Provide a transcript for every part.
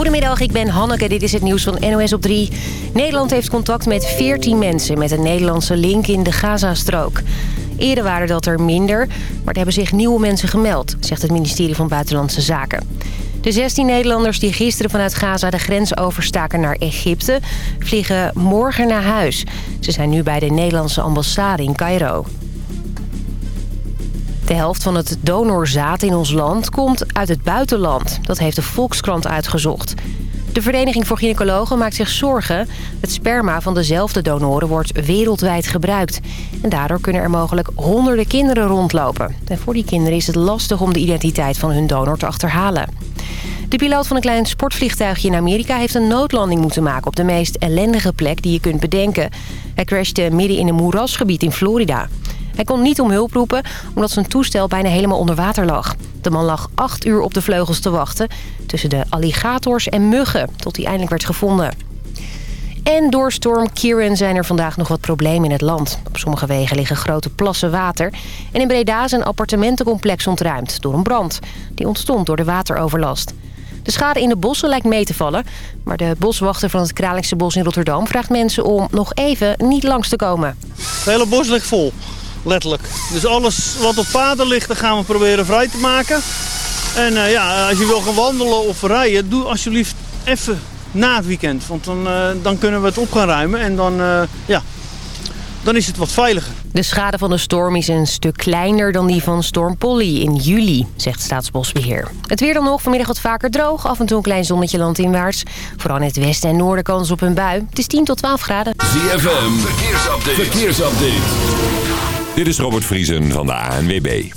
Goedemiddag, ik ben Hanneke. Dit is het nieuws van NOS op 3. Nederland heeft contact met 14 mensen met een Nederlandse link in de Gazastrook. Eerder waren dat er minder, maar er hebben zich nieuwe mensen gemeld... zegt het ministerie van Buitenlandse Zaken. De 16 Nederlanders die gisteren vanuit Gaza de grens overstaken naar Egypte... vliegen morgen naar huis. Ze zijn nu bij de Nederlandse ambassade in Cairo. De helft van het donorzaad in ons land komt uit het buitenland. Dat heeft de Volkskrant uitgezocht. De Vereniging voor Gynaecologen maakt zich zorgen. Het sperma van dezelfde donoren wordt wereldwijd gebruikt. En daardoor kunnen er mogelijk honderden kinderen rondlopen. En voor die kinderen is het lastig om de identiteit van hun donor te achterhalen. De piloot van een klein sportvliegtuigje in Amerika heeft een noodlanding moeten maken... op de meest ellendige plek die je kunt bedenken. Hij crashte midden in een moerasgebied in Florida. Hij kon niet om hulp roepen omdat zijn toestel bijna helemaal onder water lag. De man lag acht uur op de vleugels te wachten... tussen de alligators en muggen, tot hij eindelijk werd gevonden. En door storm Kieran zijn er vandaag nog wat problemen in het land. Op sommige wegen liggen grote plassen water. En in Breda is een appartementencomplex ontruimd door een brand. Die ontstond door de wateroverlast. De schade in de bossen lijkt mee te vallen. Maar de boswachter van het Kralingse Bos in Rotterdam vraagt mensen om nog even niet langs te komen. Het hele bos ligt vol. Letterlijk. Dus alles wat op paden ligt, dat gaan we proberen vrij te maken. En uh, ja, als je wil gaan wandelen of rijden, doe alsjeblieft even na het weekend. Want dan, uh, dan kunnen we het op gaan ruimen en dan, uh, ja, dan is het wat veiliger. De schade van de storm is een stuk kleiner dan die van storm Polly in juli, zegt Staatsbosbeheer. Het weer dan nog, vanmiddag wat vaker droog, af en toe een klein zonnetje landinwaarts. Vooral in het westen en noorden kans op een bui. Het is 10 tot 12 graden. ZFM, verkeersupdate. verkeersupdate. Dit is Robert Vriesen van de ANWB.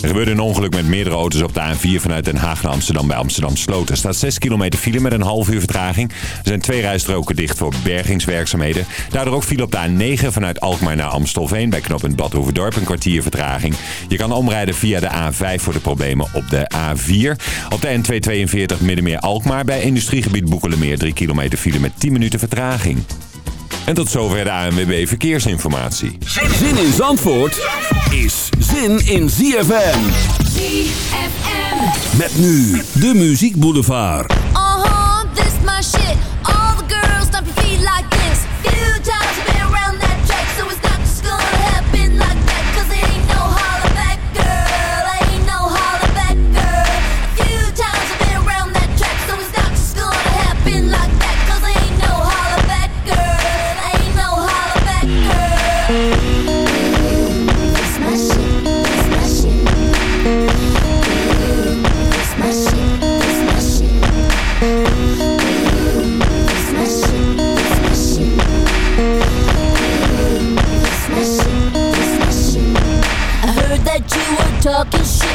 Er gebeurde een ongeluk met meerdere auto's op de A4 vanuit Den Haag naar Amsterdam bij Amsterdam Sloot. Er staat 6 kilometer file met een half uur vertraging. Er zijn twee rijstroken dicht voor bergingswerkzaamheden. Daardoor ook file op de A9 vanuit Alkmaar naar Amstelveen bij knooppunt Badhoevedorp een kwartier vertraging. Je kan omrijden via de A5 voor de problemen op de A4. Op de N242 Middenmeer Alkmaar bij industriegebied Boekelemeer 3 kilometer file met 10 minuten vertraging. En tot zover de ANWB Verkeersinformatie. Zin in Zandvoort is zin in ZFM. ZFM. Met nu de Muziek Boulevard. Uh -huh, this my shit. All the girls stomp your feet like this. Few times been around that track, so it's not just gonna happen like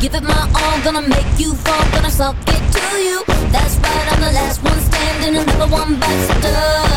give it my all, gonna make you fall, gonna suck it to you. That's right, I'm the last one standing, another one bites the dust.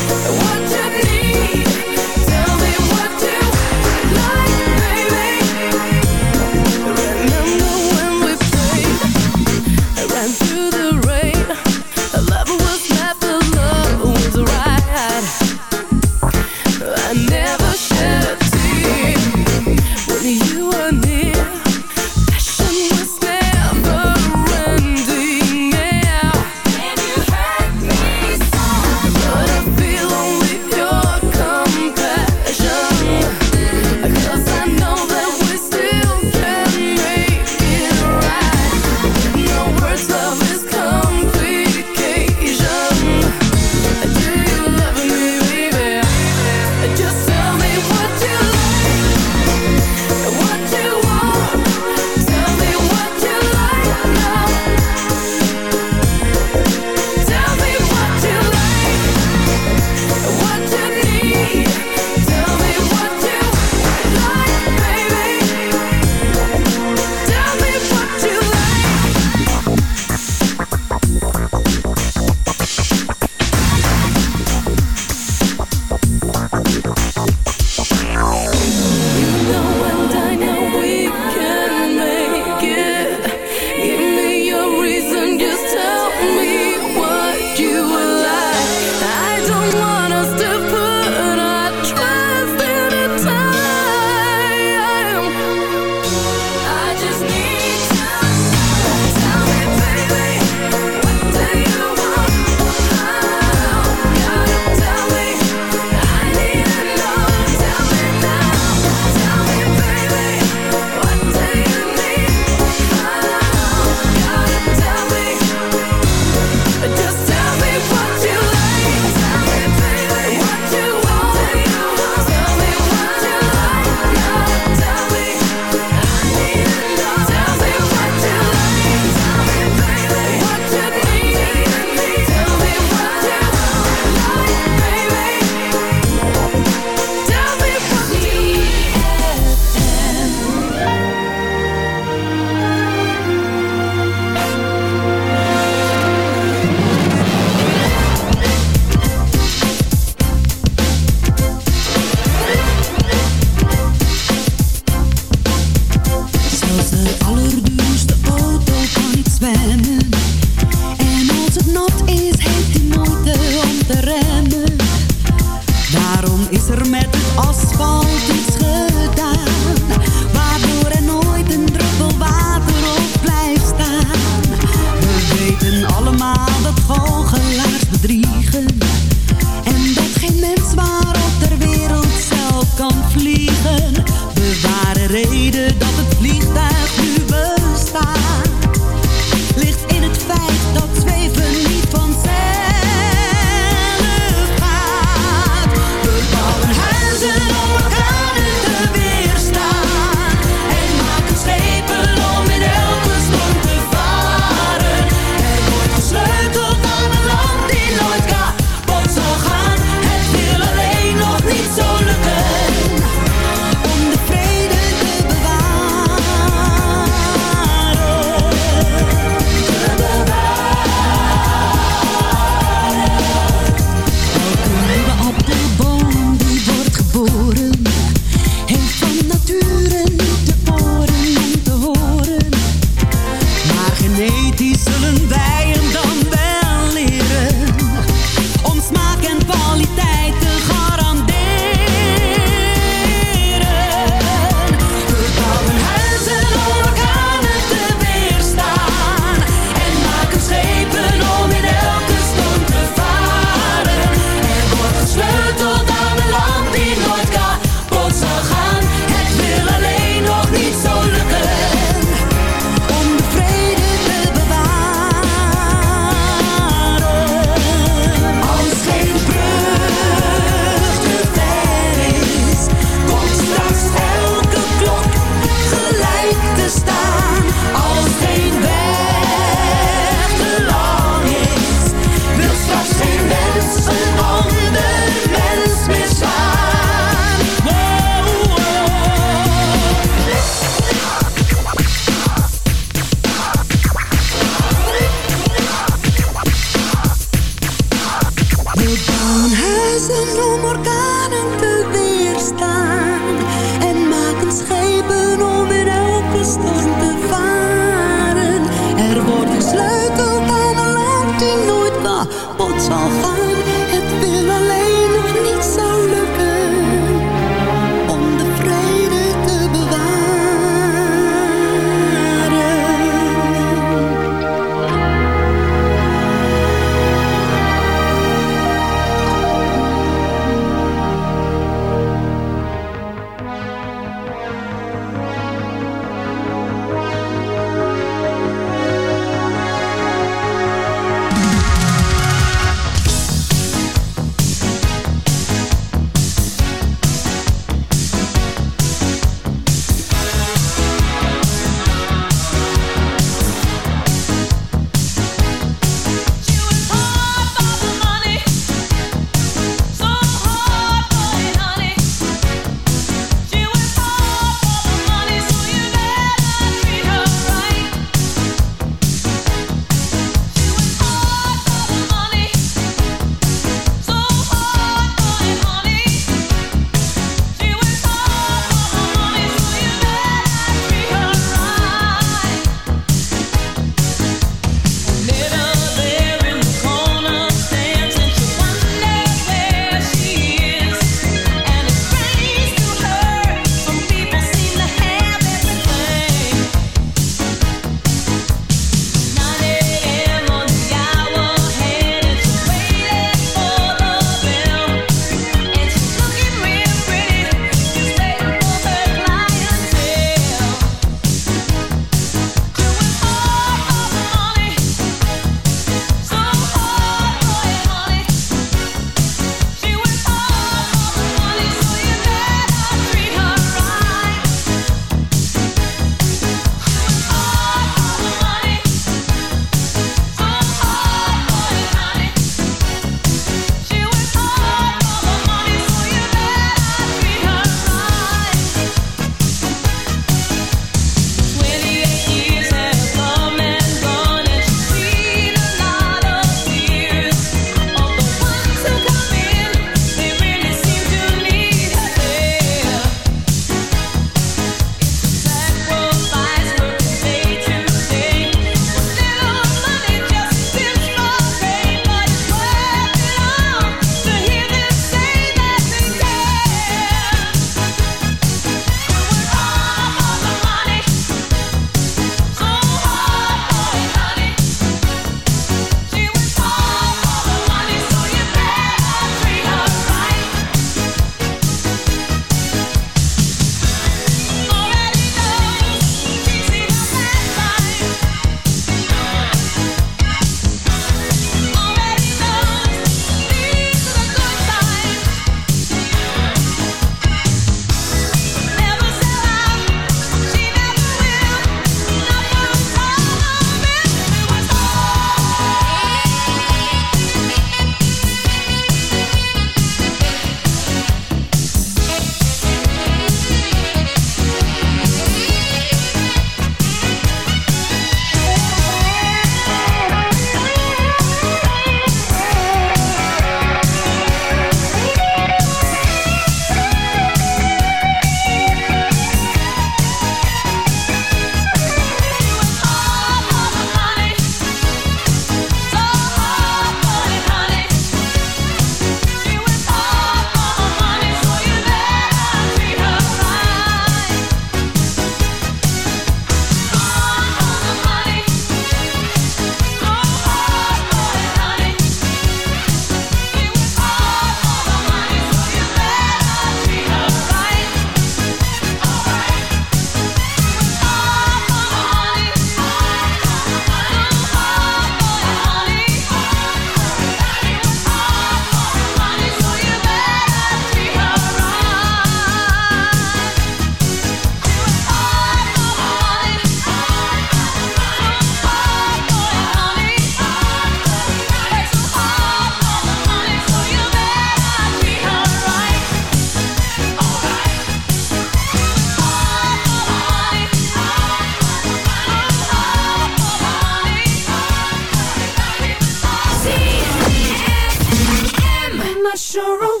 not sure.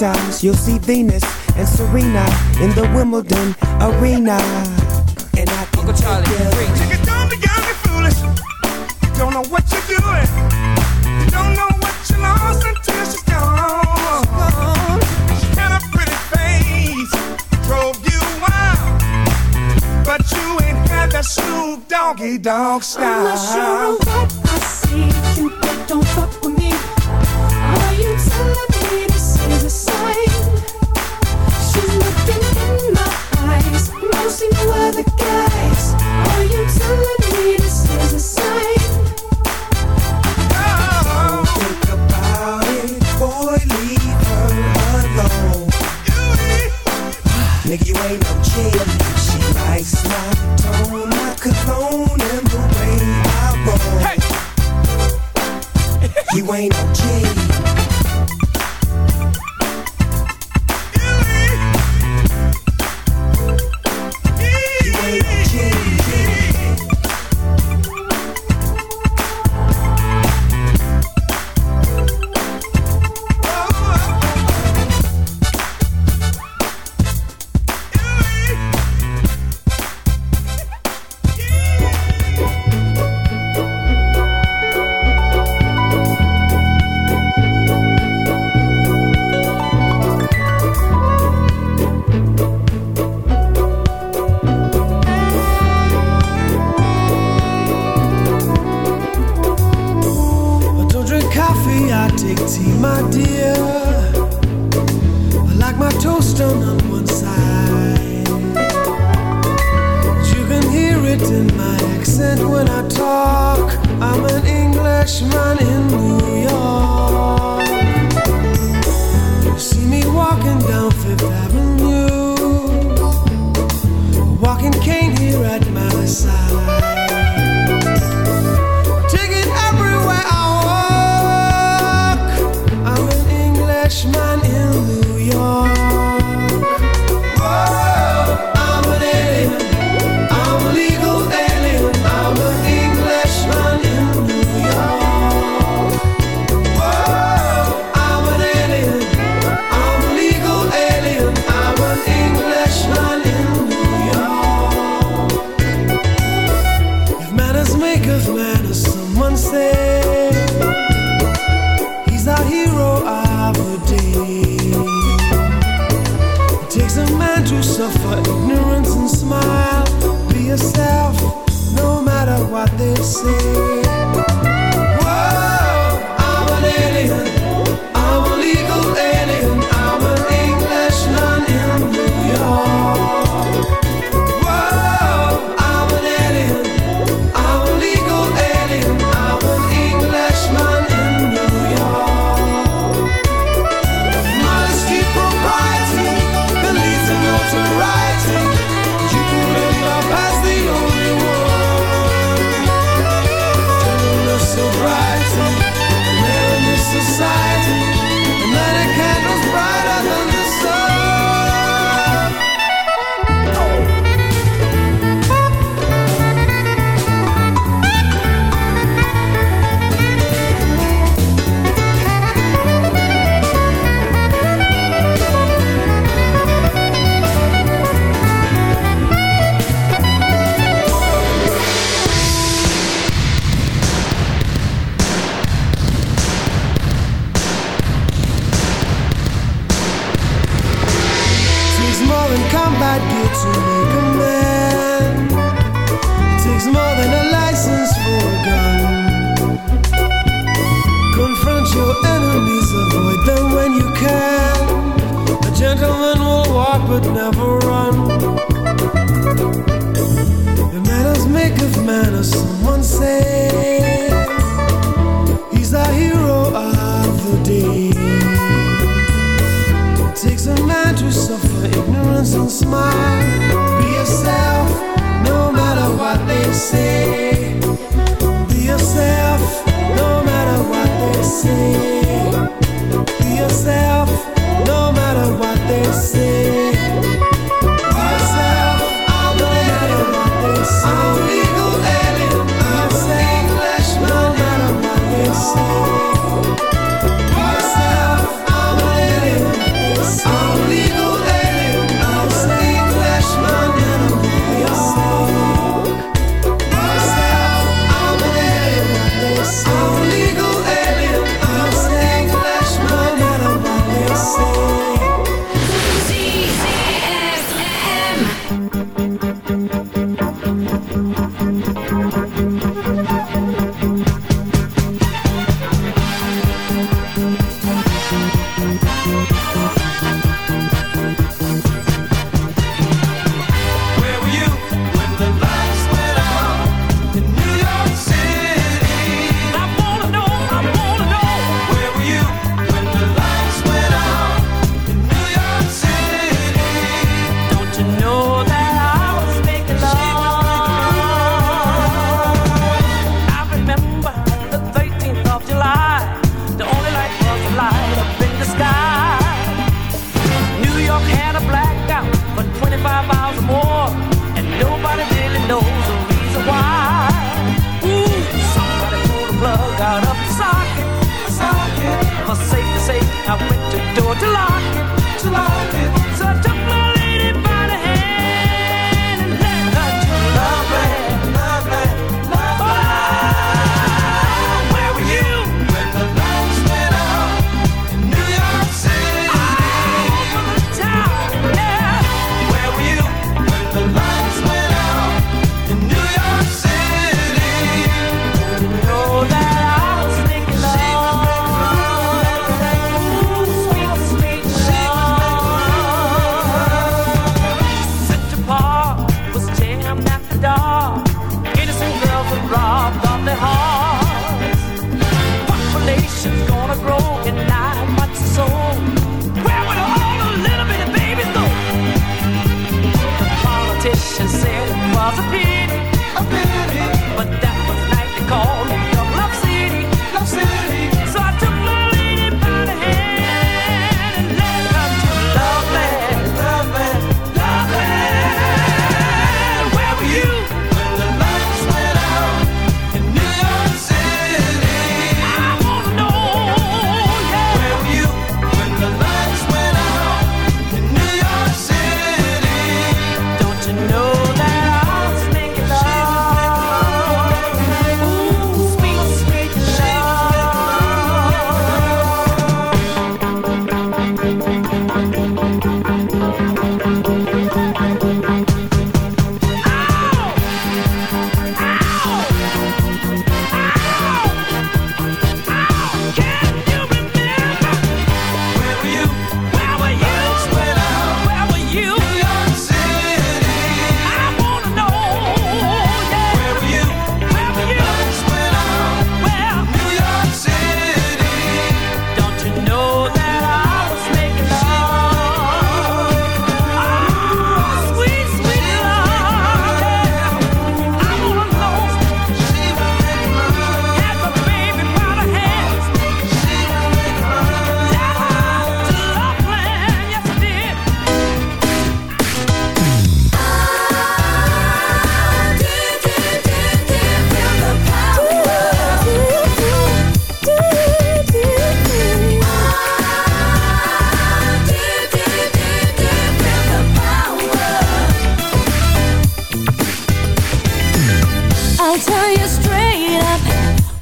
with You'll see Venus and Serena in the Wimbledon arena. And I can Uncle Charlie, Nigga, don't be young and foolish. You don't know what you're doing. You don't know what you lost until she's gone. She had a pretty face, drove you wild. But you ain't had that Snoop Doggy Dog I'm not sure style.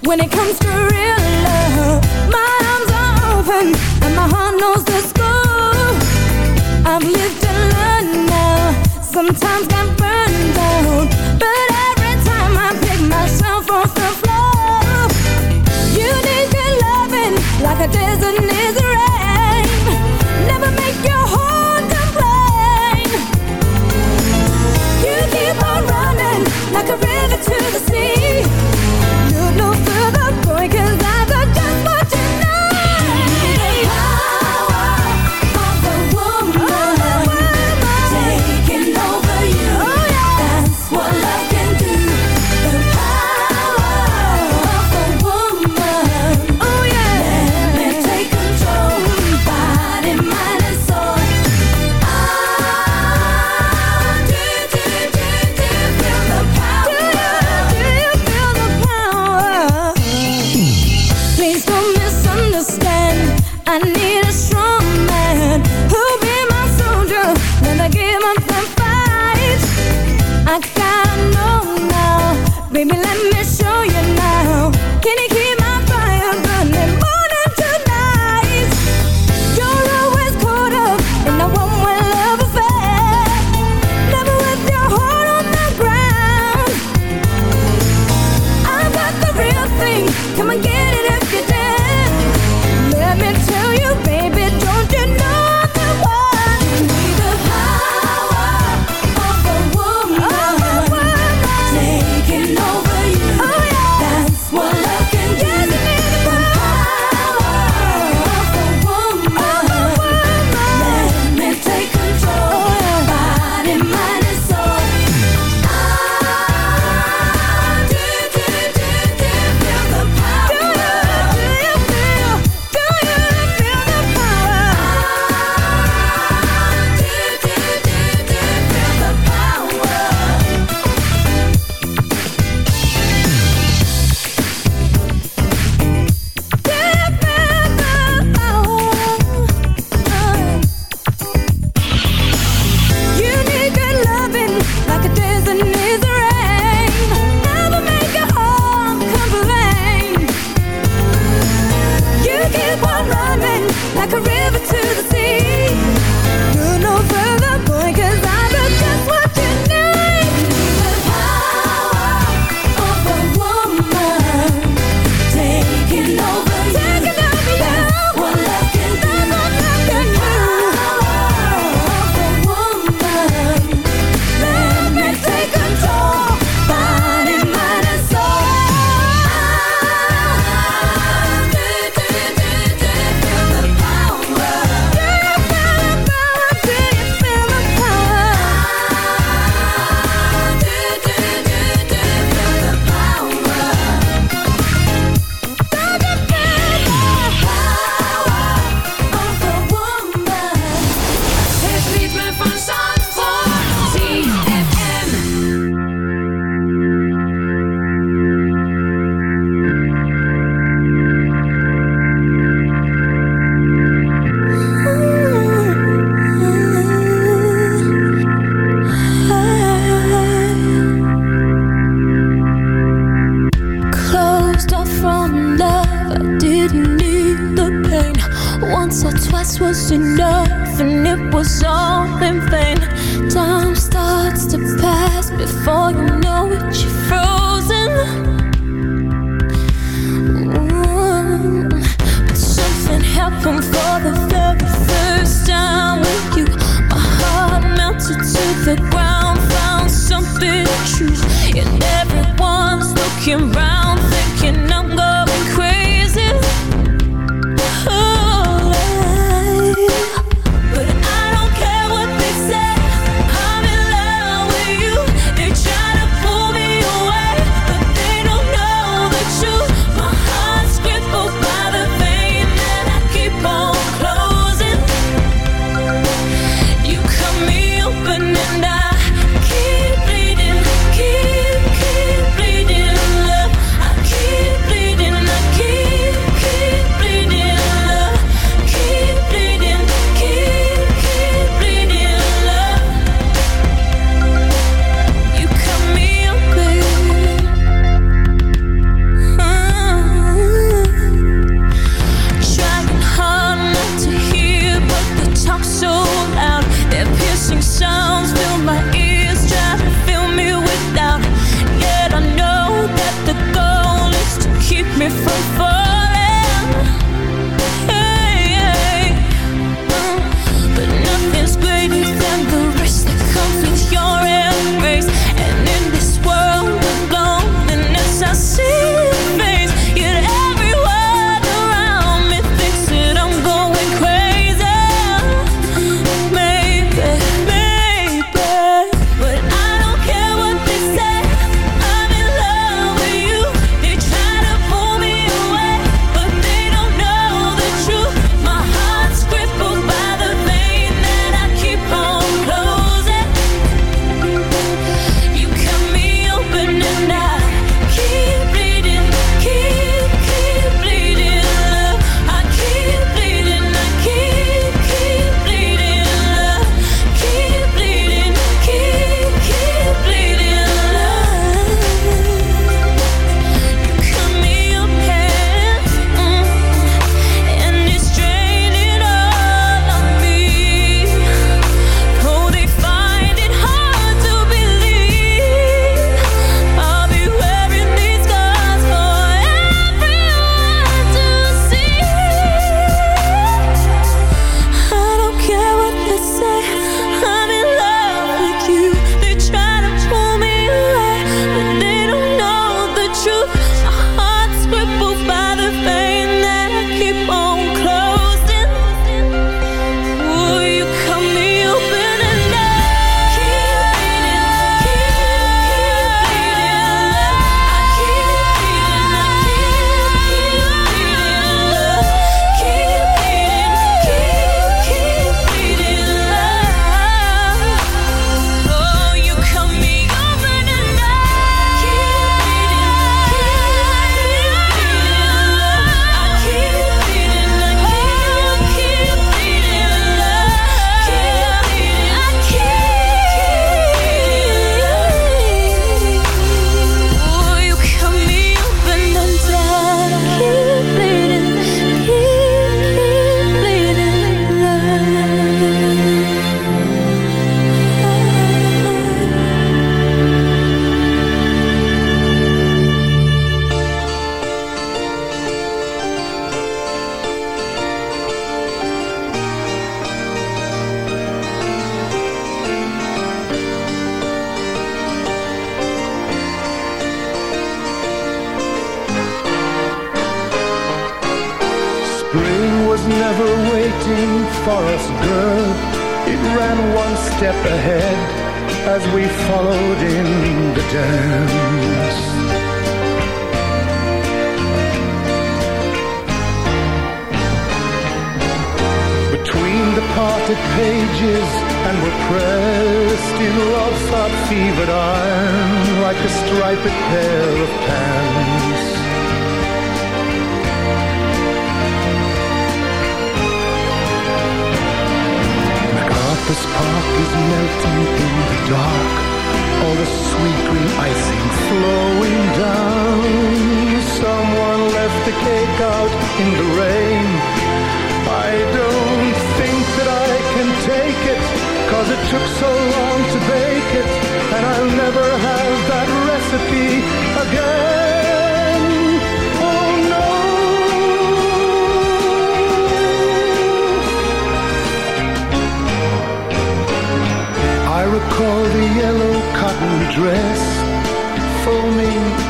When it comes to real love My arms are open And my heart knows the score. I've lived and learned now. Sometimes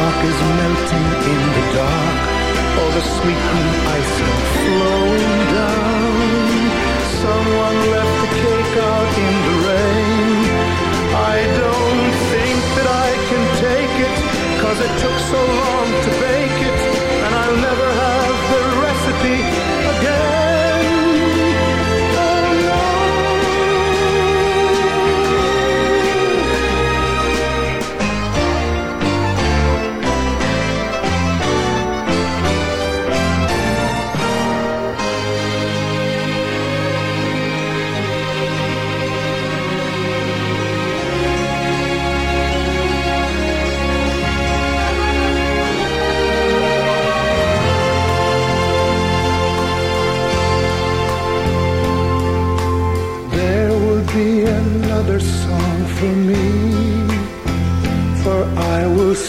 Office Park is melting in the dark. All the sweet ice come flowing down. Someone left the cake out in the rain. I don't think that I can take it, cause it took so long to bake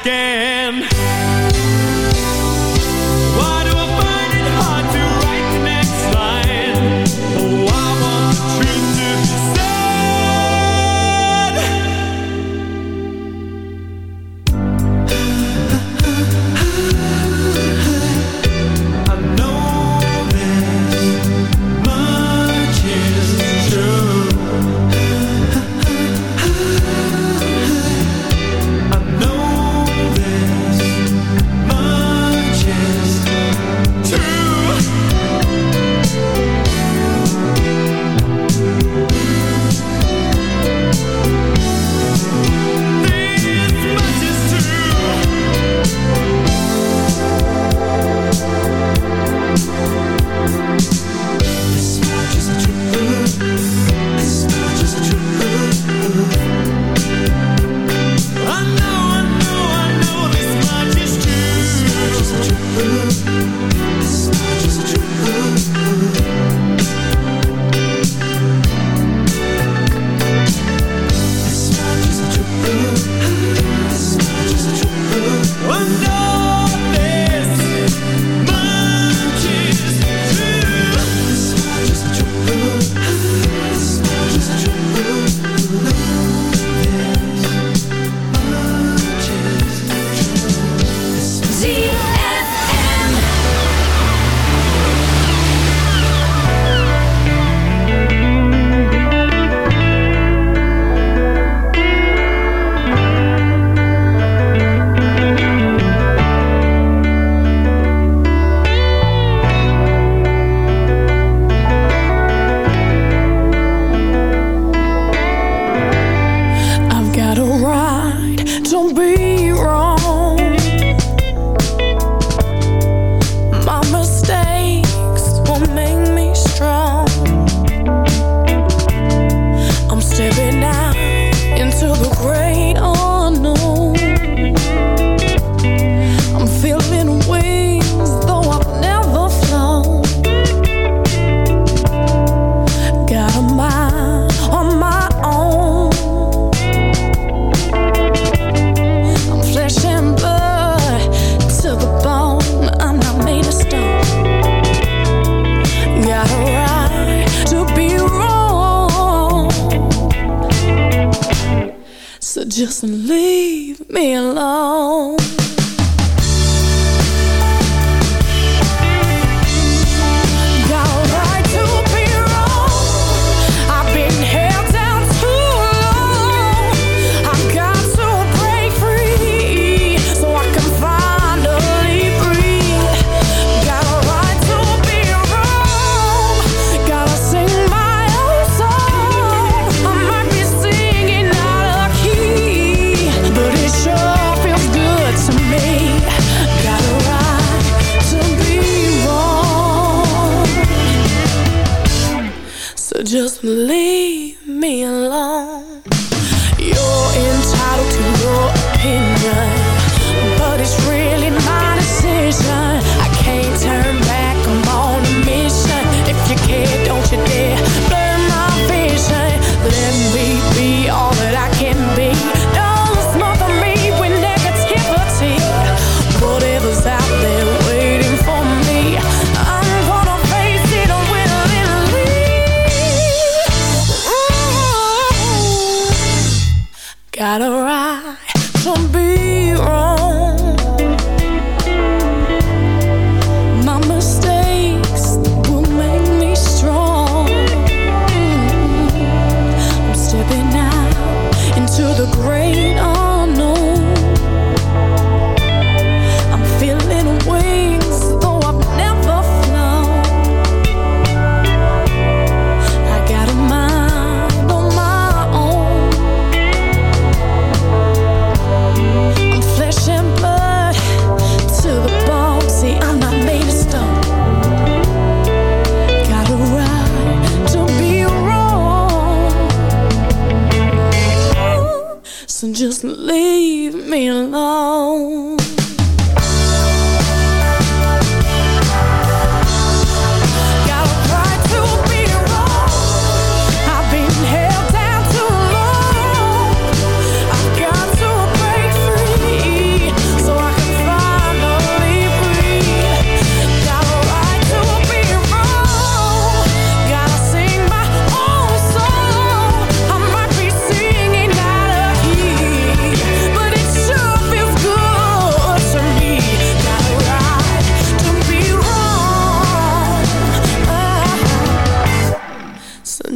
again.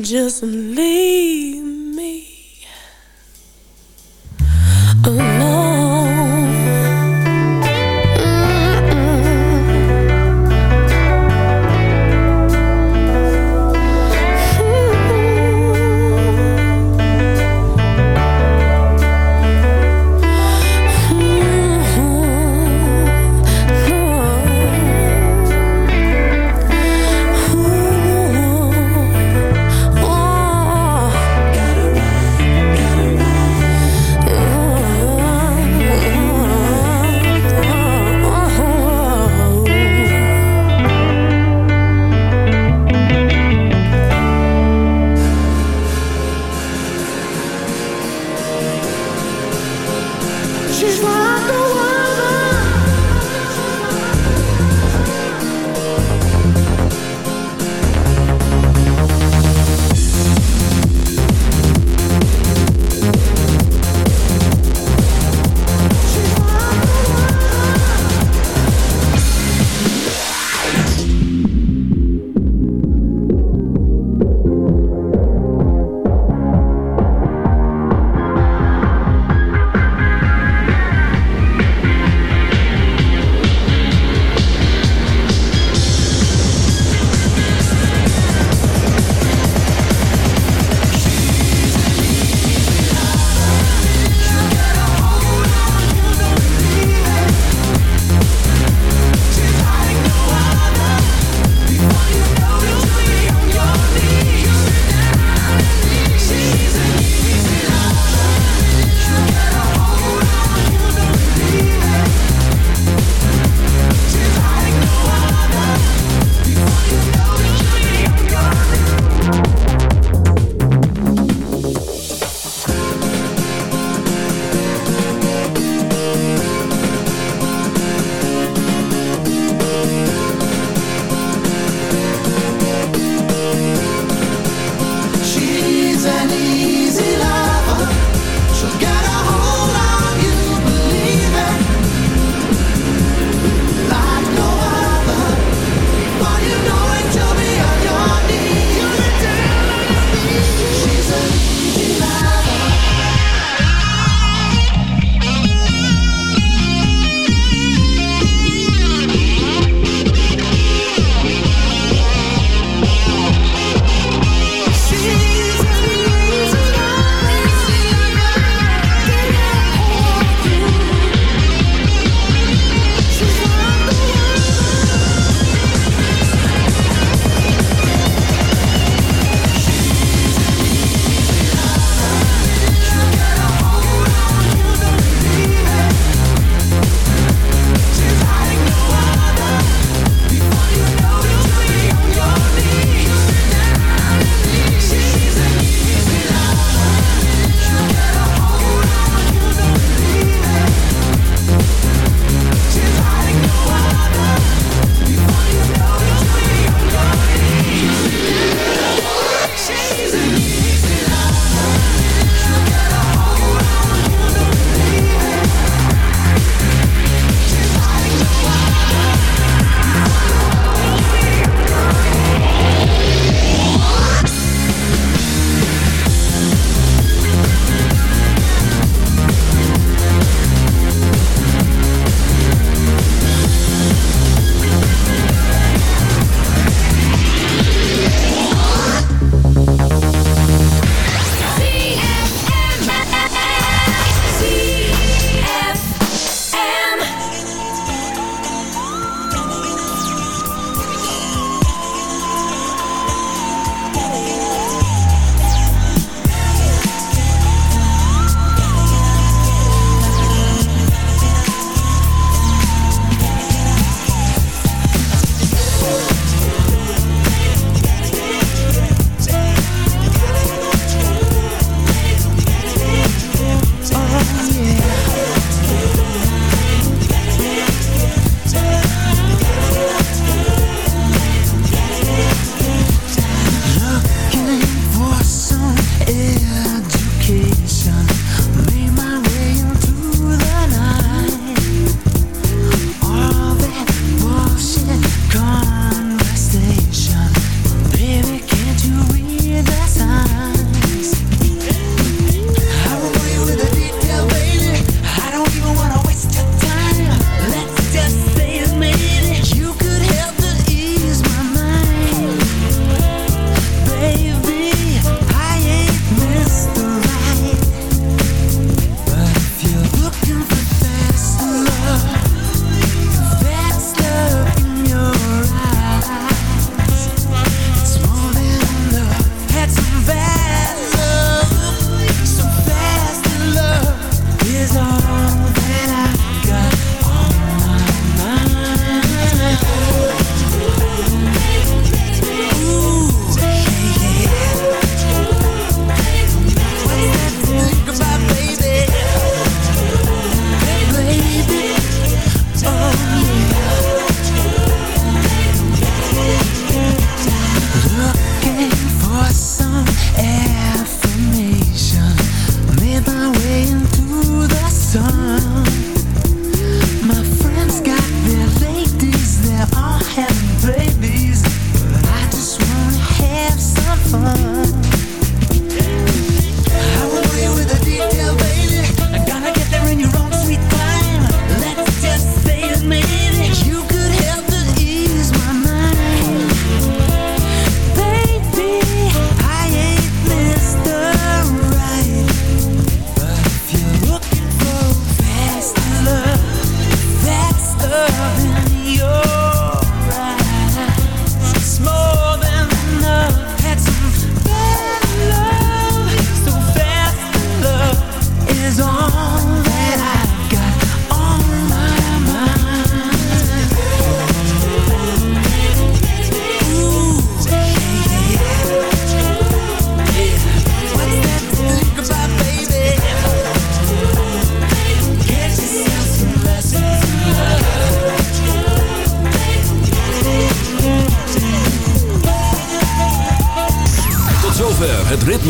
Just leave me